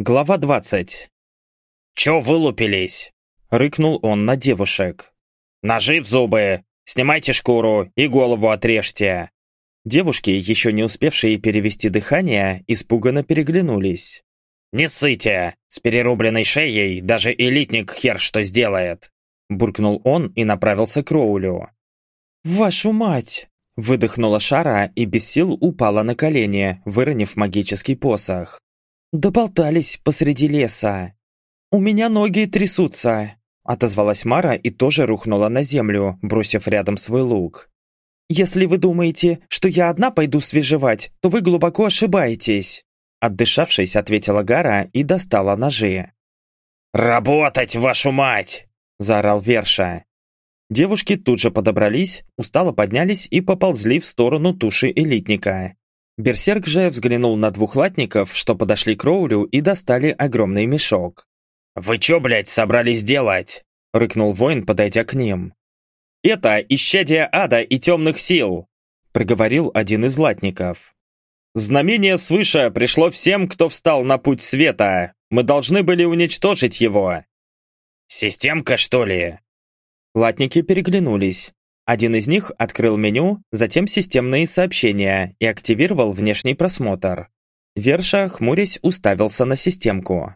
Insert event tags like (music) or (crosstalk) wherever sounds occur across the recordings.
Глава 20. «Чё вылупились?» — рыкнул он на девушек. «Ножи в зубы! Снимайте шкуру и голову отрежьте!» Девушки, еще не успевшие перевести дыхание, испуганно переглянулись. «Не ссыте! С перерубленной шеей даже элитник хер что сделает!» Буркнул он и направился к Роулю. «Вашу мать!» Выдохнула Шара и без сил упала на колени, выронив магический посох. «Доболтались посреди леса. У меня ноги трясутся», — отозвалась Мара и тоже рухнула на землю, бросив рядом свой лук. «Если вы думаете, что я одна пойду свежевать, то вы глубоко ошибаетесь», отдышавшись, ответила Гара и достала ножи. «Работать, вашу мать!» – заорал Верша. Девушки тут же подобрались, устало поднялись и поползли в сторону туши элитника. Берсерк же взглянул на двух латников, что подошли к Роулю и достали огромный мешок. «Вы чё, блядь, собрались делать?» — рыкнул воин, подойдя к ним. «Это исчадие ада и темных сил», — проговорил один из латников. «Знамение свыше пришло всем, кто встал на путь света. Мы должны были уничтожить его». «Системка, что ли?» Латники переглянулись. Один из них открыл меню, затем системные сообщения и активировал внешний просмотр. Верша, хмурясь, уставился на системку.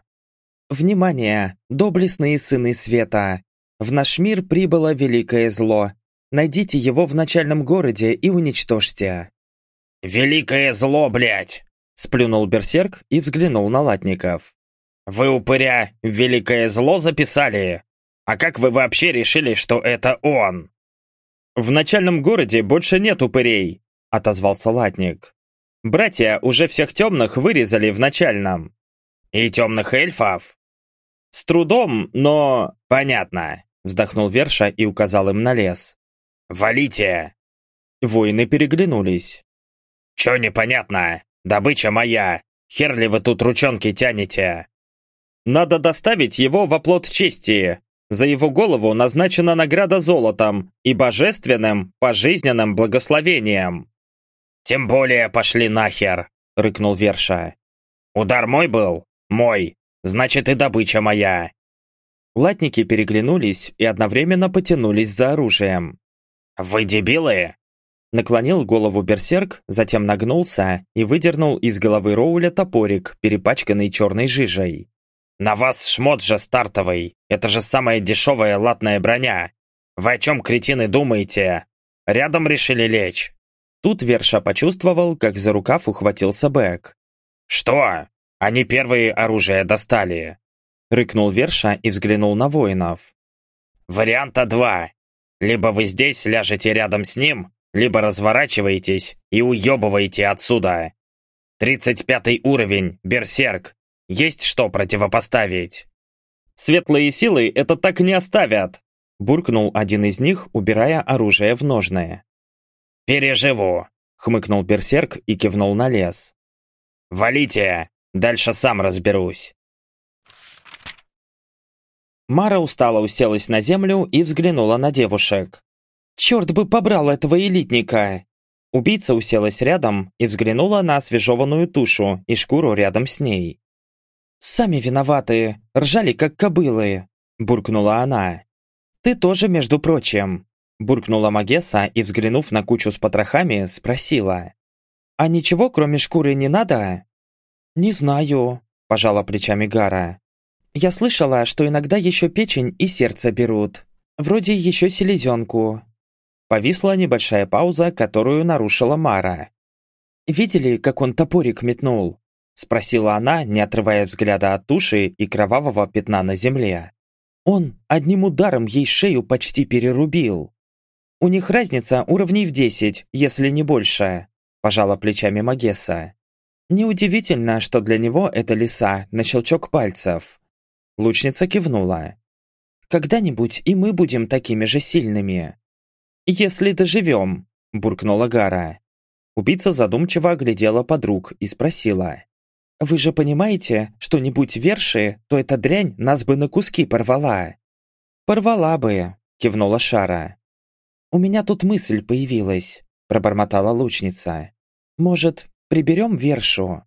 «Внимание! Доблестные сыны света! В наш мир прибыло великое зло. Найдите его в начальном городе и уничтожьте». «Великое зло, блядь!» Сплюнул берсерк и взглянул на латников. «Вы, упыря, великое зло записали? А как вы вообще решили, что это он?» «В начальном городе больше нет упырей», — отозвался латник. «Братья уже всех темных вырезали в начальном». «И темных эльфов?» «С трудом, но...» «Понятно», — вздохнул Верша и указал им на лес. «Валите!» Воины переглянулись. «Чё непонятно? Добыча моя! Хер ли вы тут ручонки тянете?» «Надо доставить его в оплот чести», за его голову назначена награда золотом и божественным пожизненным благословением. «Тем более пошли нахер!» — рыкнул Верша. «Удар мой был? Мой. Значит и добыча моя!» Латники переглянулись и одновременно потянулись за оружием. «Вы дебилы?» Наклонил голову берсерк, затем нагнулся и выдернул из головы Роуля топорик, перепачканный черной жижей. «На вас шмот же стартовый! Это же самая дешевая латная броня! Вы о чем, кретины, думаете? Рядом решили лечь!» Тут Верша почувствовал, как за рукав ухватился Бэк. «Что? Они первые оружие достали!» Рыкнул Верша и взглянул на воинов. «Варианта два. Либо вы здесь ляжете рядом с ним, либо разворачиваетесь и уебываете отсюда. Тридцать пятый уровень, берсерк, есть что противопоставить. Светлые силы это так не оставят, буркнул один из них, убирая оружие в ножное. «Переживу», — хмыкнул берсерк и кивнул на лес. «Валите, дальше сам разберусь». Мара устало уселась на землю и взглянула на девушек. «Черт бы побрал этого элитника!» Убийца уселась рядом и взглянула на освежеванную тушу и шкуру рядом с ней. «Сами виноваты, ржали как кобылы», – буркнула она. «Ты тоже, между прочим», – буркнула Магесса и, взглянув на кучу с потрохами, спросила. «А ничего, кроме шкуры, не надо?» «Не знаю», – пожала плечами Гара. «Я слышала, что иногда еще печень и сердце берут. Вроде еще селезенку». Повисла небольшая пауза, которую нарушила Мара. «Видели, как он топорик метнул?» Спросила она, не отрывая взгляда от туши и кровавого пятна на земле. Он одним ударом ей шею почти перерубил. У них разница уровней в десять, если не больше, пожала плечами Магесса. Неудивительно, что для него это лиса на щелчок пальцев. Лучница кивнула. «Когда-нибудь и мы будем такими же сильными». «Если доживем», – буркнула Гара. Убийца задумчиво оглядела подруг и спросила. Вы же понимаете, что не будь верши, то эта дрянь нас бы на куски порвала. Порвала бы, кивнула Шара. У меня тут мысль появилась, пробормотала лучница. Может, приберем вершу?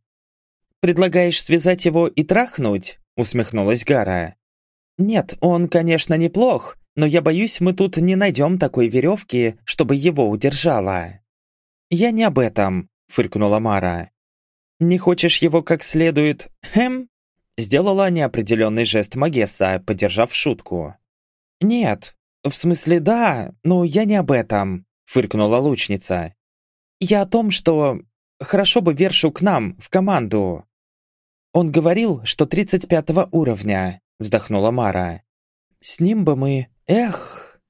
«Предлагаешь связать его и трахнуть?» — усмехнулась Гара. «Нет, он, конечно, неплох, но я боюсь, мы тут не найдем такой веревки, чтобы его удержала». «Я не об этом», — фыркнула Мара. «Не хочешь его как следует... Хм?» Сделала неопределенный жест Магесса, поддержав шутку. «Нет, в смысле да, но я не об этом», — фыркнула лучница. «Я о том, что хорошо бы Вершу к нам, в команду». «Он говорил, что 35 уровня», — вздохнула Мара. «С ним бы мы... Эх!»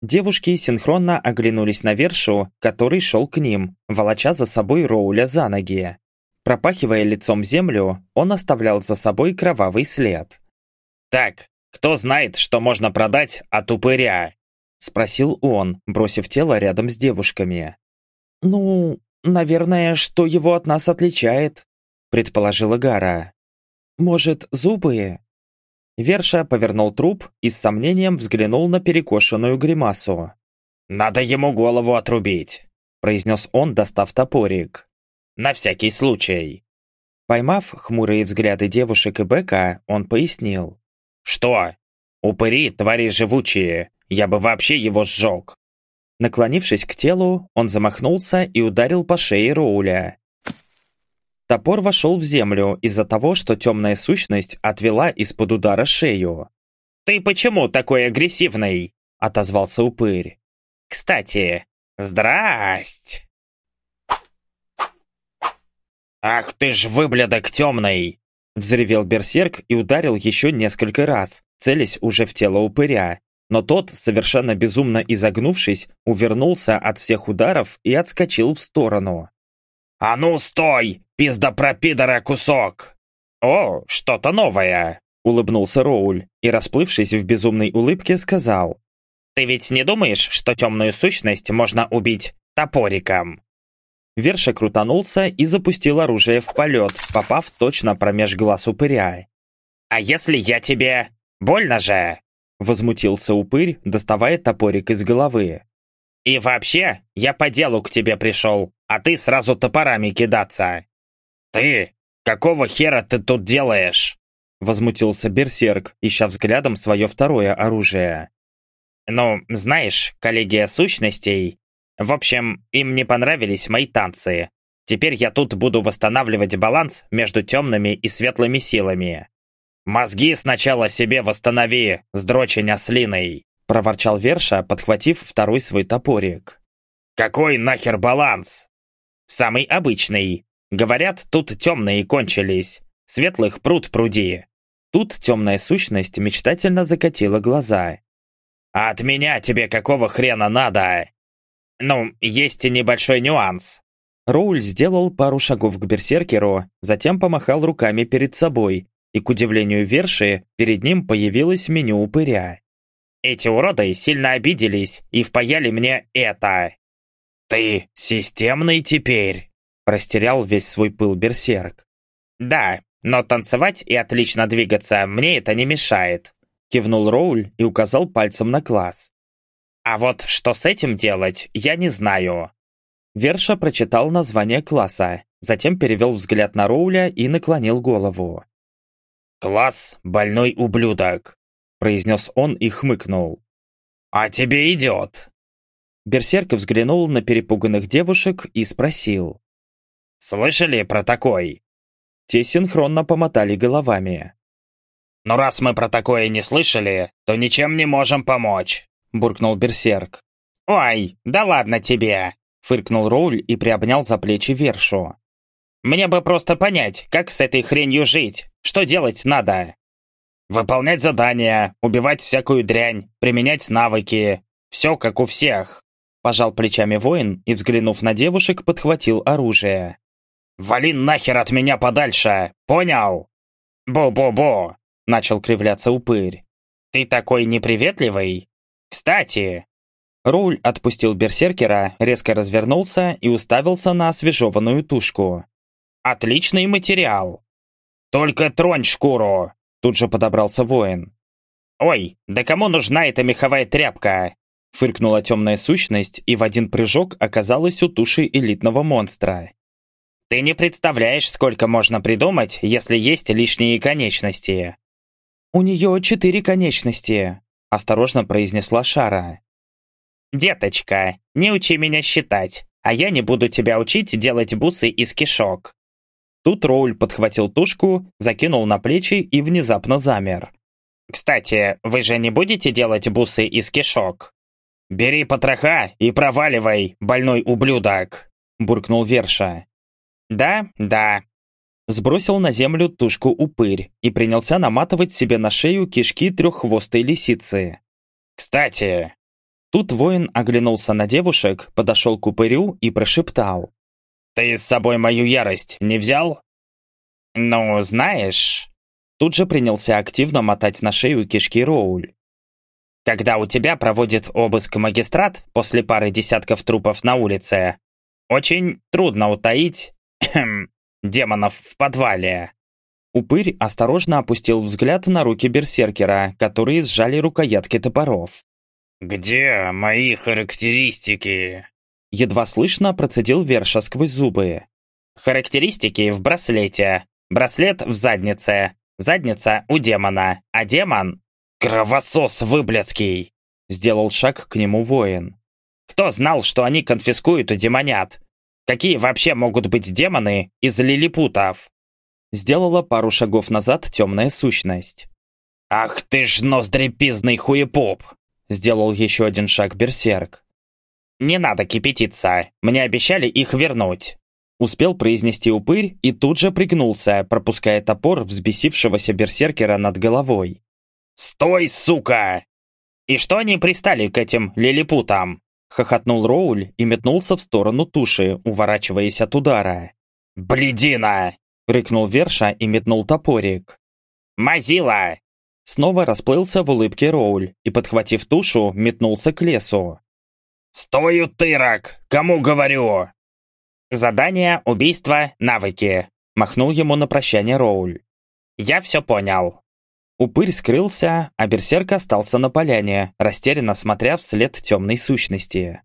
Девушки синхронно оглянулись на Вершу, который шел к ним, волоча за собой Роуля за ноги. Пропахивая лицом землю, он оставлял за собой кровавый след. «Так, кто знает, что можно продать от упыря?» Спросил он, бросив тело рядом с девушками. «Ну, наверное, что его от нас отличает», предположила Гара. «Может, зубы?» Верша повернул труп и с сомнением взглянул на перекошенную гримасу. «Надо ему голову отрубить», произнес он, достав топорик. На всякий случай. Поймав хмурые взгляды девушек и Бека, он пояснил. «Что? Упыри, твари живучие. Я бы вообще его сжег». Наклонившись к телу, он замахнулся и ударил по шее Роуля. Топор вошел в землю из-за того, что темная сущность отвела из-под удара шею. «Ты почему такой агрессивный?» – отозвался упырь. «Кстати, здрасть!» «Ах ты ж выблядок темный!» Взревел берсерк и ударил еще несколько раз, целясь уже в тело упыря. Но тот, совершенно безумно изогнувшись, увернулся от всех ударов и отскочил в сторону. «А ну стой, пиздопропидора кусок!» «О, что-то новое!» Улыбнулся Роуль и, расплывшись в безумной улыбке, сказал. «Ты ведь не думаешь, что темную сущность можно убить топориком?» Верша крутанулся и запустил оружие в полет, попав точно промеж глаз упыря. «А если я тебе... больно же?» Возмутился упырь, доставая топорик из головы. «И вообще, я по делу к тебе пришел, а ты сразу топорами кидаться!» «Ты? Какого хера ты тут делаешь?» Возмутился берсерк, ища взглядом свое второе оружие. «Ну, знаешь, коллегия сущностей в общем, им не понравились мои танцы. Теперь я тут буду восстанавливать баланс между темными и светлыми силами. «Мозги сначала себе восстанови, сдрочень ослиной!» проворчал Верша, подхватив второй свой топорик. «Какой нахер баланс?» «Самый обычный. Говорят, тут темные кончились. Светлых пруд пруди». Тут темная сущность мечтательно закатила глаза. «А от меня тебе какого хрена надо?» Ну, есть и небольшой нюанс. Роуль сделал пару шагов к берсеркеру, затем помахал руками перед собой, и, к удивлению Верши, перед ним появилось меню упыря. Эти уроды сильно обиделись и впаяли мне это. «Ты системный теперь?» Растерял весь свой пыл берсерк. «Да, но танцевать и отлично двигаться мне это не мешает», кивнул Роуль и указал пальцем на класс. А вот что с этим делать, я не знаю. Верша прочитал название класса, затем перевел взгляд на Роуля и наклонил голову. «Класс «Больной ублюдок», — произнес он и хмыкнул. «А тебе идет!» Берсерк взглянул на перепуганных девушек и спросил. «Слышали про такой?» Те синхронно помотали головами. «Ну раз мы про такое не слышали, то ничем не можем помочь. – буркнул Берсерк. «Ой, да ладно тебе!» – фыркнул Роуль и приобнял за плечи Вершу. «Мне бы просто понять, как с этой хренью жить, что делать надо?» «Выполнять задания, убивать всякую дрянь, применять навыки. Все как у всех», – пожал плечами воин и, взглянув на девушек, подхватил оружие. «Вали нахер от меня подальше, понял?» «Бо-бо-бо!» – начал кривляться упырь. «Ты такой неприветливый?» «Кстати!» Руль отпустил берсеркера, резко развернулся и уставился на освежеванную тушку. «Отличный материал!» «Только тронь шкуру!» Тут же подобрался воин. «Ой, да кому нужна эта меховая тряпка?» Фыркнула темная сущность и в один прыжок оказалась у туши элитного монстра. Ты не представляешь, сколько можно придумать, если есть лишние конечности. У нее четыре конечности, осторожно произнесла Шара. Деточка, не учи меня считать, а я не буду тебя учить делать бусы из кишок. Тут Роуль подхватил тушку, закинул на плечи и внезапно замер. «Кстати, вы же не будете делать бусы из кишок?» «Бери потроха и проваливай, больной ублюдок!» буркнул Верша. «Да, да». Сбросил на землю тушку упырь и принялся наматывать себе на шею кишки треххвостой лисицы. «Кстати...» Тут воин оглянулся на девушек, подошел к упырю и прошептал. «Ты с собой мою ярость не взял?» «Ну, знаешь...» Тут же принялся активно мотать на шею кишки Роуль. «Когда у тебя проводит обыск магистрат после пары десятков трупов на улице, очень трудно утаить (clears throat) демонов в подвале. Упырь осторожно опустил взгляд на руки берсеркера, которые сжали рукоятки топоров. «Где мои характеристики?» Едва слышно процедил Верша сквозь зубы. «Характеристики в браслете. Браслет в заднице. Задница у демона. А демон...» «Кровосос выблядский!» Сделал шаг к нему воин. Кто знал, что они конфискуют у демонят? Какие вообще могут быть демоны из лилипутов? Сделала пару шагов назад темная сущность. «Ах ты ж ноздрепизный хуепоп!» Сделал еще один шаг берсерк. «Не надо кипятиться, мне обещали их вернуть!» Успел произнести упырь и тут же пригнулся, пропуская топор взбесившегося берсеркера над головой. «Стой, сука!» «И что они пристали к этим лилипутам?» Хохотнул Роуль и метнулся в сторону туши, уворачиваясь от удара. «Бледина!» — рыкнул Верша и метнул топорик. «Мазила!» Снова расплылся в улыбке Роуль и, подхватив тушу, метнулся к лесу. «Стой, утырок! Кому говорю?» «Задание, убийство, навыки», — махнул ему на прощание Роуль. «Я все понял». Упырь скрылся, а берсерк остался на поляне, растерянно смотря вслед темной сущности.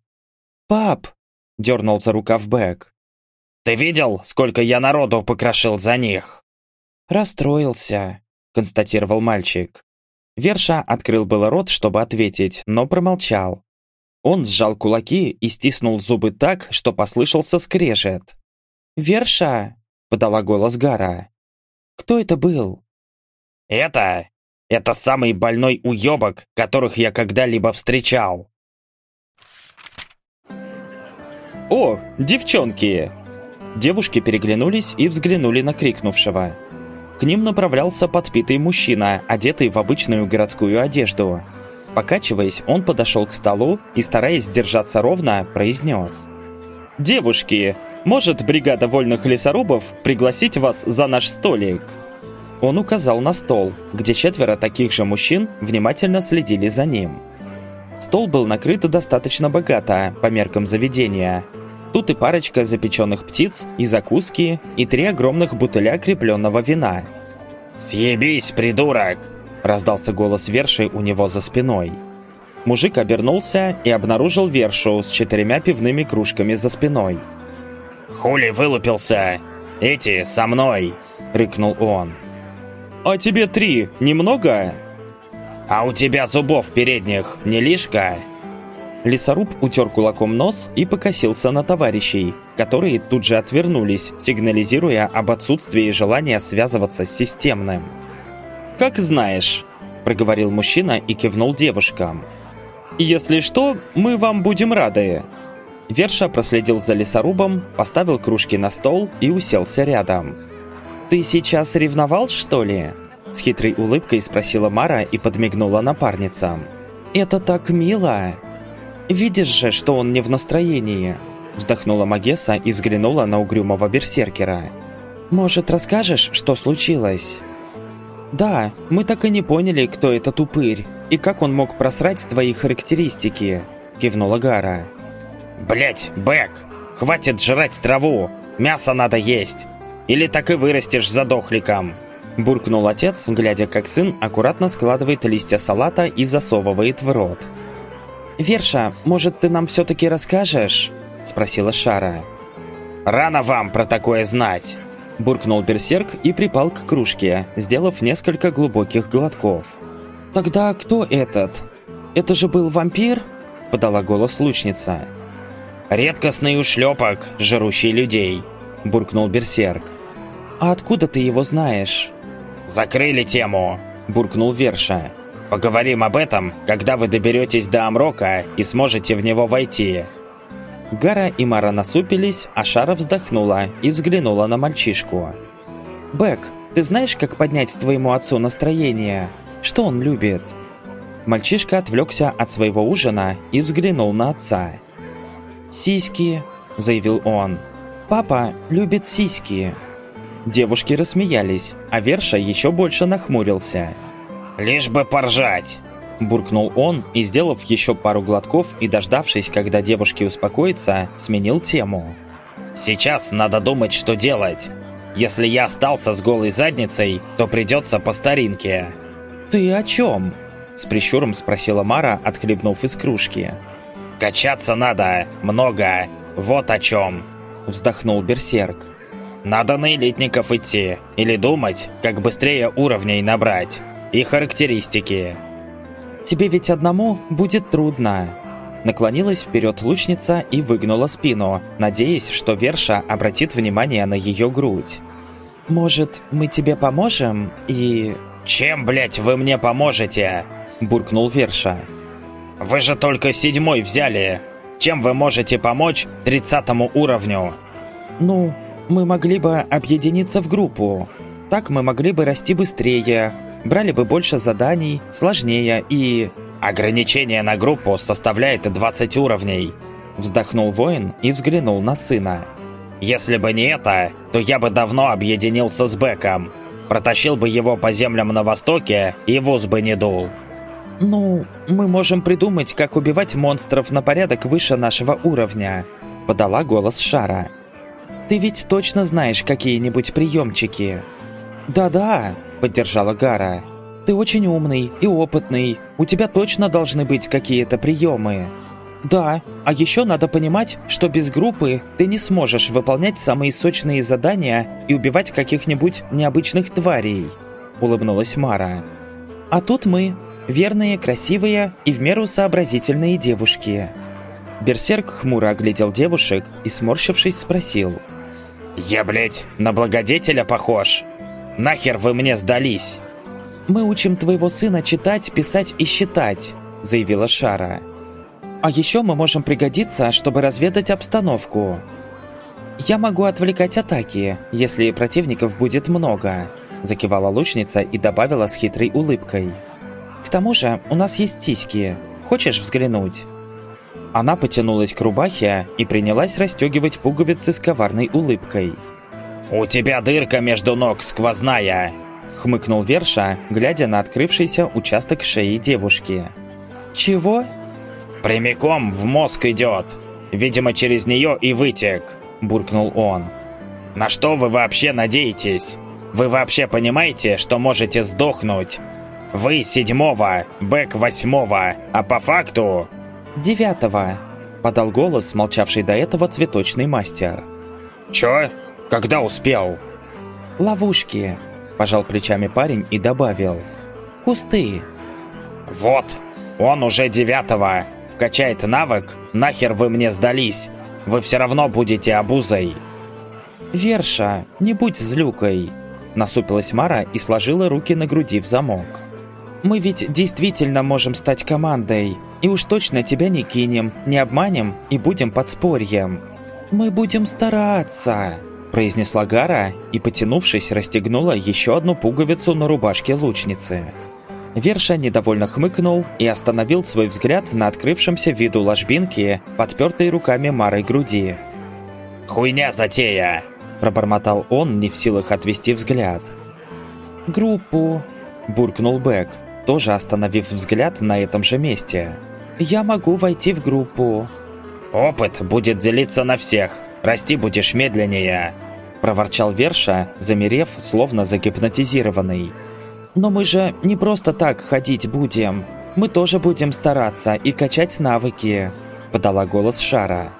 «Пап!» — дернул за рукав Бэк. «Ты видел, сколько я народу покрошил за них?» «Расстроился», — констатировал мальчик. Верша открыл было рот, чтобы ответить, но промолчал. Он сжал кулаки и стиснул зубы так, что послышался скрежет. «Верша!» — подала голос Гара. «Кто это был?» Это... это самый больной уебок, которых я когда-либо встречал. «О, девчонки!» Девушки переглянулись и взглянули на крикнувшего. К ним направлялся подпитый мужчина, одетый в обычную городскую одежду. Покачиваясь, он подошел к столу и, стараясь держаться ровно, произнес. «Девушки, может бригада вольных лесорубов пригласить вас за наш столик?» Он указал на стол, где четверо таких же мужчин внимательно следили за ним. Стол был накрыт достаточно богато, по меркам заведения. Тут и парочка запеченных птиц, и закуски, и три огромных бутыля крепленного вина. «Съебись, придурок!» – раздался голос Верши у него за спиной. Мужик обернулся и обнаружил Вершу с четырьмя пивными кружками за спиной. «Хули вылупился? Эти со мной!» – рыкнул он. «А тебе три немного?» «А у тебя зубов передних не лишка?» Лесоруб утер кулаком нос и покосился на товарищей, которые тут же отвернулись, сигнализируя об отсутствии желания связываться с системным. «Как знаешь», – проговорил мужчина и кивнул девушкам. «Если что, мы вам будем рады». Верша проследил за лесорубом, поставил кружки на стол и уселся рядом. «Ты сейчас ревновал, что ли?» С хитрой улыбкой спросила Мара и подмигнула напарницам. «Это так мило!» «Видишь же, что он не в настроении!» Вздохнула Магесса и взглянула на угрюмого берсеркера. «Может, расскажешь, что случилось?» «Да, мы так и не поняли, кто этот упырь, и как он мог просрать твои характеристики», кивнула Гара. «Блять, Бэк, хватит жрать траву, мясо надо есть!» Или так и вырастешь задохликом!» Буркнул отец, глядя, как сын аккуратно складывает листья салата и засовывает в рот. «Верша, может, ты нам все-таки расскажешь?» Спросила Шара. Рано вам про такое знать!» Буркнул берсерк и припал к кружке, сделав несколько глубоких глотков. «Тогда кто этот? Это же был вампир?» Подала голос лучница. «Редкостный ушлепок, жрущий людей», – буркнул берсерк. «А откуда ты его знаешь?» «Закрыли тему», – буркнул Верша. «Поговорим об этом, когда вы доберетесь до Амрока и сможете в него войти». Гара и Мара насупились, а Шара вздохнула и взглянула на мальчишку. «Бэк, ты знаешь, как поднять твоему отцу настроение? Что он любит?» Мальчишка отвлекся от своего ужина и взглянул на отца. «Сиськи», – заявил он. «Папа любит сиськи». Девушки рассмеялись, а Верша еще больше нахмурился. «Лишь бы поржать!» Буркнул он и, сделав еще пару глотков и дождавшись, когда девушки успокоятся, сменил тему. «Сейчас надо думать, что делать. Если я остался с голой задницей, то придется по старинке». «Ты о чем?» С прищуром спросила Мара, отхлебнув из кружки. «Качаться надо, много, вот о чем!» Вздохнул Берсерк. «Надо на элитников идти, или думать, как быстрее уровней набрать, и характеристики». «Тебе ведь одному будет трудно!» Наклонилась вперед лучница и выгнула спину, надеясь, что Верша обратит внимание на ее грудь. «Может, мы тебе поможем и...» «Чем, блять, вы мне поможете?» – буркнул Верша. Вы же только седьмой взяли. Чем вы можете помочь тридцатому уровню? Ну, мы могли бы объединиться в группу. Так мы могли бы расти быстрее, брали бы больше заданий, сложнее и... Ограничение на группу составляет 20 уровней. Вздохнул воин и взглянул на сына. Если бы не это, то я бы давно объединился с Беком. Протащил бы его по землям на востоке и вуз бы не дул. «Ну, мы можем придумать, как убивать монстров на порядок выше нашего уровня», — подала голос Шара. «Ты ведь точно знаешь какие-нибудь приемчики?» «Да-да», — поддержала Гара. «Ты очень умный и опытный. У тебя точно должны быть какие-то приемы». «Да, а еще надо понимать, что без группы ты не сможешь выполнять самые сочные задания и убивать каких-нибудь необычных тварей», — улыбнулась Мара. «А тут мы, Верные, красивые и в меру сообразительные девушки. Берсерк хмуро оглядел девушек и, сморщившись, спросил. «Я, блядь, на благодетеля похож? Нахер вы мне сдались?» «Мы учим твоего сына читать, писать и считать», — заявила Шара. «А еще мы можем пригодиться, чтобы разведать обстановку. Я могу отвлекать атаки, если противников будет много», — закивала лучница и добавила с хитрой улыбкой. К тому же, у нас есть сиськи. Хочешь взглянуть?» Она потянулась к рубахе и принялась расстегивать пуговицы с коварной улыбкой. «У тебя дырка между ног сквозная!» Хмыкнул Верша, глядя на открывшийся участок шеи девушки. «Чего?» «Прямиком в мозг идет. Видимо, через нее и вытек», – буркнул он. «На что вы вообще надеетесь? Вы вообще понимаете, что можете сдохнуть, вы седьмого, Бэк восьмого, а по факту...» «Девятого», — подал голос, молчавший до этого цветочный мастер. «Чё? Когда успел?» «Ловушки», — пожал плечами парень и добавил. «Кусты». «Вот, он уже девятого. Вкачает навык, нахер вы мне сдались. Вы все равно будете обузой». «Верша, не будь злюкой», — насупилась Мара и сложила руки на груди в замок. Мы ведь действительно можем стать командой, и уж точно тебя не кинем, не обманем и будем подспорьем. Мы будем стараться, произнесла Гара и, потянувшись, расстегнула еще одну пуговицу на рубашке лучницы. Верша недовольно хмыкнул и остановил свой взгляд на открывшемся виду ложбинки, подпертой руками Марой груди. «Хуйня затея!» – пробормотал он, не в силах отвести взгляд. «Группу!» – буркнул Бэк тоже остановив взгляд на этом же месте. «Я могу войти в группу». «Опыт будет делиться на всех. Расти будешь медленнее», – проворчал Верша, замерев, словно загипнотизированный. «Но мы же не просто так ходить будем. Мы тоже будем стараться и качать навыки», – подала голос Шара.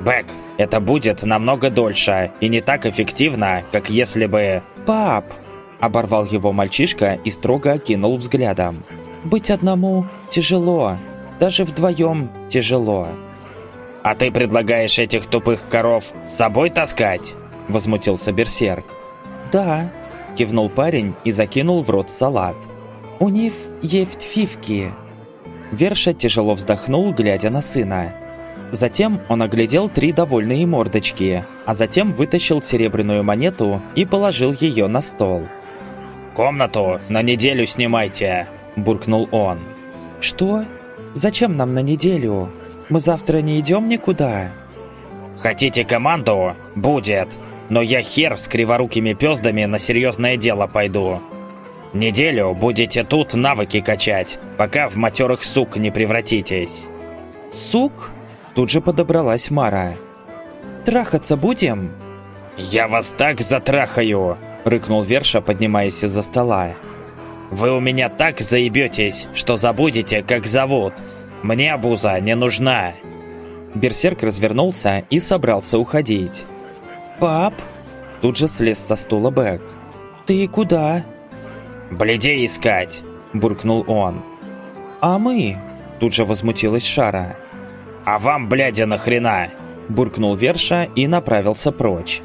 «Бэк, Это будет намного дольше и не так эффективно, как если бы... «Пап!» – оборвал его мальчишка и строго окинул взглядом. «Быть одному тяжело, даже вдвоем тяжело». «А ты предлагаешь этих тупых коров с собой таскать?» – возмутился Берсерк. «Да», – кивнул парень и закинул в рот салат. «У них есть фивки». Верша тяжело вздохнул, глядя на сына. Затем он оглядел три довольные мордочки, а затем вытащил серебряную монету и положил ее на стол. «Комнату на неделю снимайте!» – буркнул он. «Что? Зачем нам на неделю? Мы завтра не идем никуда?» «Хотите команду? Будет. Но я хер с криворукими пёздами на серьезное дело пойду. Неделю будете тут навыки качать, пока в матерых сук не превратитесь». «Сук?» Тут же подобралась Мара. «Трахаться будем?» «Я вас так затрахаю!» — рыкнул Верша, поднимаясь из-за стола. «Вы у меня так заебетесь, что забудете, как зовут. Мне обуза не нужна!» Берсерк развернулся и собрался уходить. «Пап!» Тут же слез со стула Бэк. «Ты куда?» «Бледей искать!» – буркнул он. «А мы?» – тут же возмутилась Шара. «А вам, блядя, нахрена?» Буркнул Верша и направился прочь.